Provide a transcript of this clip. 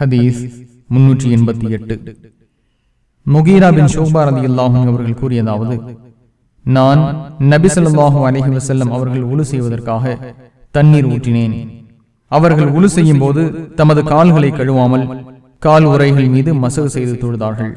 ஹதீஸ் முன்னூற்றி எண்பத்தி எட்டு. முகீரா பின் ஷோபா ரதி அல்லாஹும் அவர்கள் கூறியதாவது நான் நபி அலஹி வசல்லம் அவர்கள் உலு செய்வதற்காக தண்ணீர் ஊற்றினேன். அவர்கள் உலு செய்யும் போது தமது கால்களை கழுவாமல் கால் உரைகள் மீது மசகு செய்து தொழுதார்கள்.